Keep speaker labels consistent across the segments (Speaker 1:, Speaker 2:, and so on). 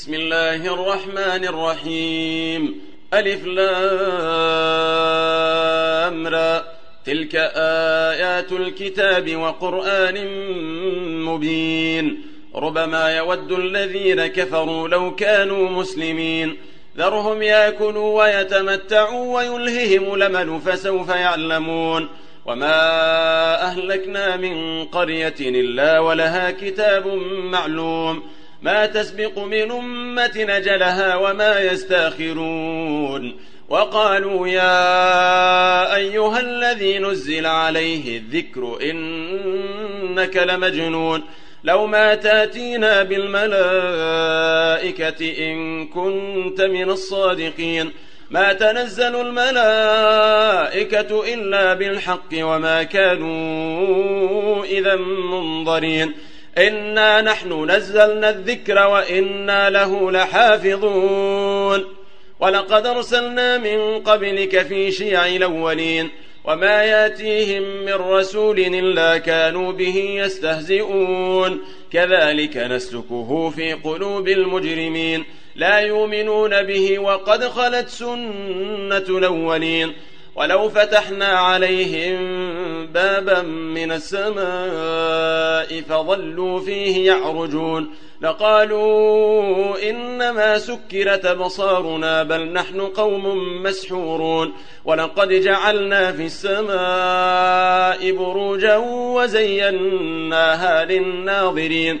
Speaker 1: بسم الله الرحمن الرحيم ألف را تلك آيات الكتاب وقرآن مبين ربما يود الذين كفروا لو كانوا مسلمين ذرهم ياكلوا ويتمتعوا ويلههم لمن فسوف يعلمون وما أهلكنا من قرية إلا ولها كتاب معلوم ما تسبق من أمة نجلها وما يستاخرون وقالوا يا أيها الذي نزل عليه الذكر إنك لمجنون لو ما تاتينا بالملائكة إن كنت من الصادقين ما تنزل الملائكة إلا بالحق وما كانوا إذا منظرين إنا نحن نزلنا الذكر وإنا له لحافظون ولقد أرسلنا من قبلك في شيع الأولين وما ياتيهم من رسول إلا كانوا به يستهزئون كذلك نسلكه في قلوب المجرمين لا يؤمنون به وقد خلت سنة الأولين ولو فتحنا عليهم بابا من السماء فظلوا فيه يعرجون لقالوا إنما سكرت بصارنا بل نحن قوم مسحورون ولقد جعلنا في السماء بروجا وزيناها للناظرين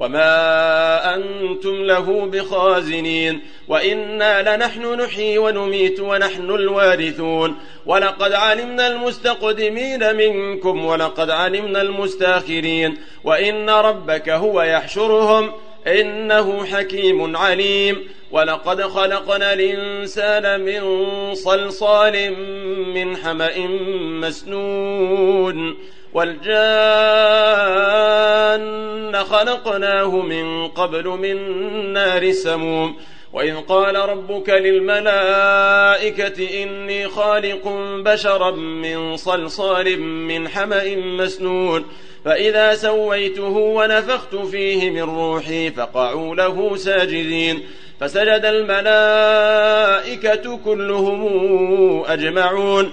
Speaker 1: وما أنتم له بخازنين وإنا لنحن نحيي ونميت ونحن الوارثون ولقد علمنا المستقدمين منكم ولقد علمنا المستاخرين وإن ربك هو يحشرهم إنه حكيم عليم ولقد خلقنا الإنسان من صلصال من حمأ مسنون والجان خلقناه من قبل من نار سموم وإذ قال ربك للملائكة إني خالق بشرا من صلصال من حمأ مسنون فإذا سويته ونفخت فيه من روحي فقعوا له ساجدين فسجد الملائكة كلهم أجمعون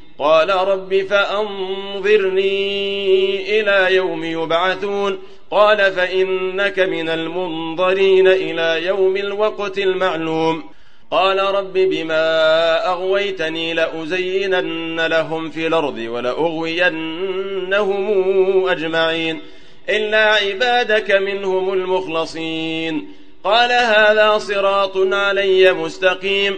Speaker 1: قال رب فأنظرني إلى يوم يبعثون قال فإنك من المنظرين إلى يوم الوقت المعلوم قال رب بما أغويتني لأزينن لهم في الأرض ولأغوينهم أجمعين إلا عبادك منهم المخلصين قال هذا صراط علي مستقيم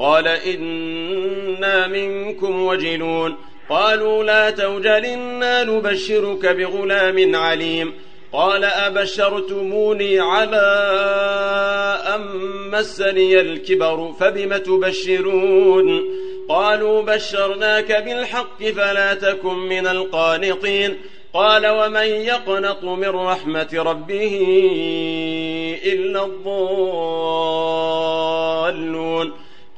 Speaker 1: قال إنا منكم وجلون قالوا لا توجل إنا نبشرك بغلام عليم قال أبشرتموني على أن مسني الكبر فبم تبشرون قالوا بشرناك بالحق فلا تكن من القانطين قال ومن يقنط من رحمة ربه إلا الضالون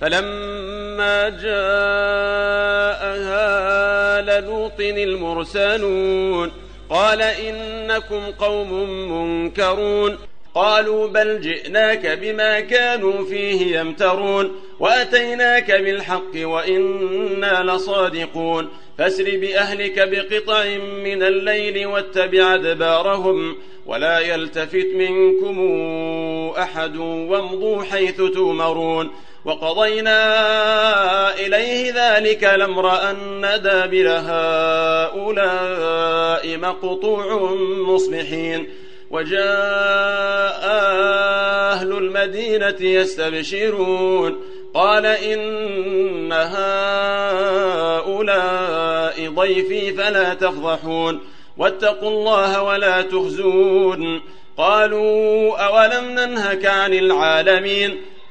Speaker 1: فلما جاءها لوط المرسلون قال إنكم قوم منكرون قالوا بل جئناك بما كانوا فيه يمترون وأتيناك بالحق وإنا لصادقون فاسر بأهلك بقطع من الليل واتبع دبارهم ولا يلتفت منكم أحد وامضوا حيث تؤمرون وقضينا إليه ذلك الأمر أن دابر هؤلاء مقطوع مصبحين وجاء أهل المدينة يستبشرون قال إن هؤلاء ضيفي فلا تفضحون واتقوا الله ولا تخزون قالوا أولم ننهك عن العالمين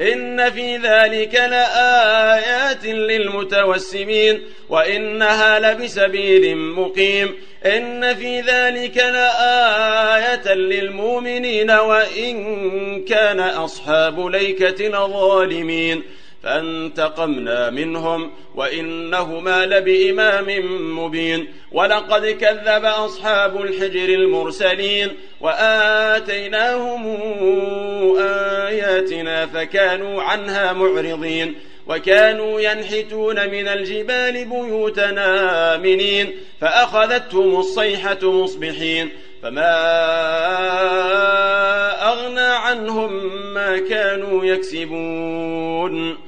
Speaker 1: إن في ذلك لآيات للمتوسمين وإنها لبسبيل مقيم إن في ذلك لآية للمؤمنين وإن كان أصحاب ليكة ظالمين فانتقمنا منهم وإنهما لبإمام مبين ولقد كذب أصحاب الحجر المرسلين وآتيناهم آياتنا فكانوا عنها معرضين وكانوا ينحتون من الجبال بيوتنا آمنين فأخذتهم الصيحة مصبحين فما أغنى عنهم ما كانوا يكسبون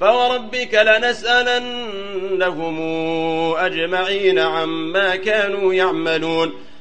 Speaker 1: فوربك لنسألنهم أجمعين عما كانوا يعملون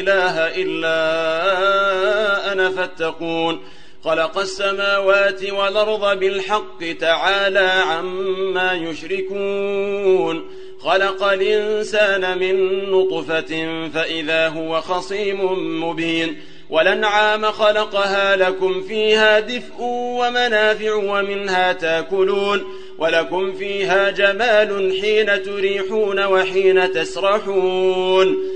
Speaker 1: إله إلا أنا فاتقون خلق السماوات والأرض بالحق تعالى عما يشركون خلق الإنسان من نطفة فإذا هو خصيم مبين ولنعام خلقها لكم فيها دفء ومنافع ومنها تاكلون ولكم فيها جمال حين تريحون وحين تسرحون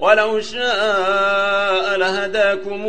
Speaker 1: ولو شاء لهداكم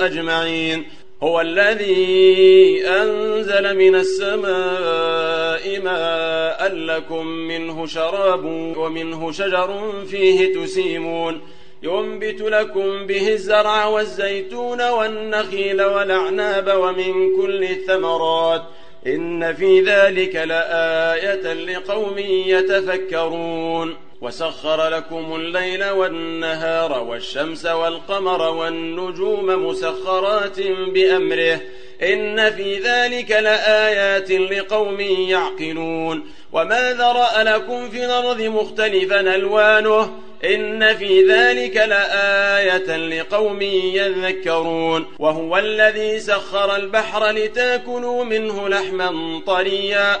Speaker 1: أجمعين هو الذي أنزل من السماء ماء لكم منه شراب ومنه شجر فيه تسيمون ينبت لكم به الزرع والزيتون والنخيل والأعناب ومن كل الثمرات إن في ذلك لآية لقوم يتفكرون وسخر لكم الليل والنهار والشمس والقمر والنجوم مسخرات بأمره إن في ذلك لآيات لقوم يعقلون وما ذرأ لكم في الأرض مختلفا ألوانه إن في ذلك لآية لقوم يذكرون وهو الذي سخر البحر لتاكلوا منه لحما طريا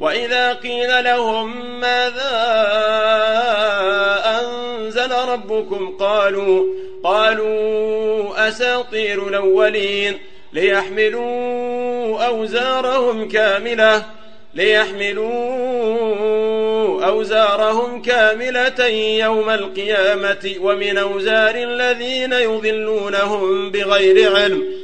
Speaker 1: وإذا قيل لهم ماذا أنزل ربكم قالوا قالوا أساطير الأولين ليحملوا أوزارهم كاملة ليحملوا أوزارهم كاملة يوم القيامة ومن أوزار الذين يضلونهم بغير علم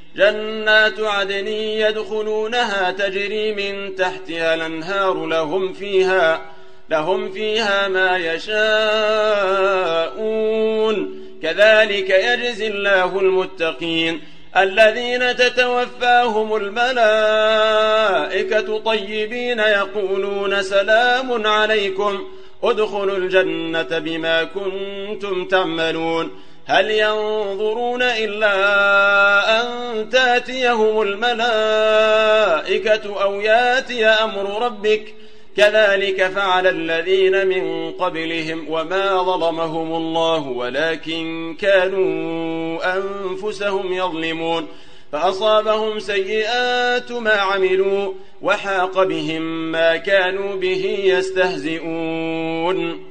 Speaker 1: جنات عدن يدخلونها تجري من تحتها الانهار لهم فيها لهم فيها ما يشاءون كذلك يجزي الله المتقين الذين تتوفاهم الملائكة طيبين يقولون سلام عليكم ادخلوا الجنة بما كنتم تعملون هل ينظرون إلا أن تاتيهم الملائكة أو ياتي أمر ربك كذلك فعل الذين من قبلهم وما ظلمهم الله ولكن كانوا أنفسهم يظلمون فأصابهم سيئات ما عملوا وحاق بهم ما كانوا به يستهزئون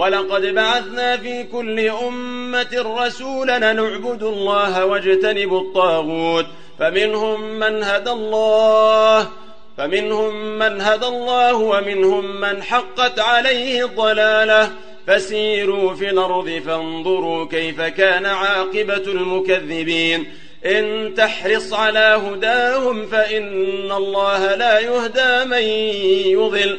Speaker 1: ولقد بعثنا في كل أمة رسولا نعبد الله واجتنب الطاغوت فمنهم من هدى الله فمنهم من هدى الله ومنهم من حقت عليه الضلالة فسيروا في الأرض فانظروا كيف كان عاقبة المكذبين إن تحرص على هداهم فإن الله لا يهدى من يضل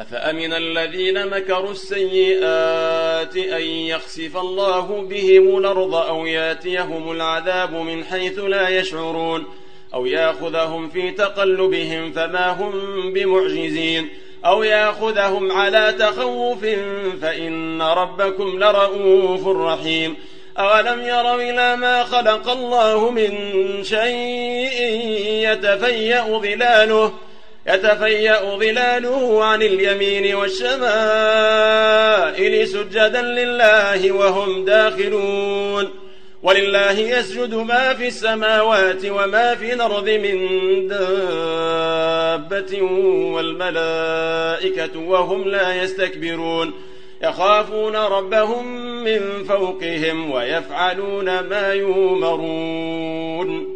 Speaker 1: أفأمن الذين مكروا السيئات أن يخسف الله بهم الأرض أو ياتيهم العذاب من حيث لا يشعرون أو ياخذهم في تقلبهم فما هم بمعجزين أو ياخذهم على تخوف فإن ربكم لرؤوف رحيم أولم يروا إلى ما خلق الله من شيء يتفيأ ظلاله يتفيأ ظلاله عن اليمين والشمائل سجدا لله وهم داخلون ولله يسجد ما في السماوات وما في الأرض من دابة والملائكة وهم لا يستكبرون يخافون ربهم من فوقهم ويفعلون ما يؤمرون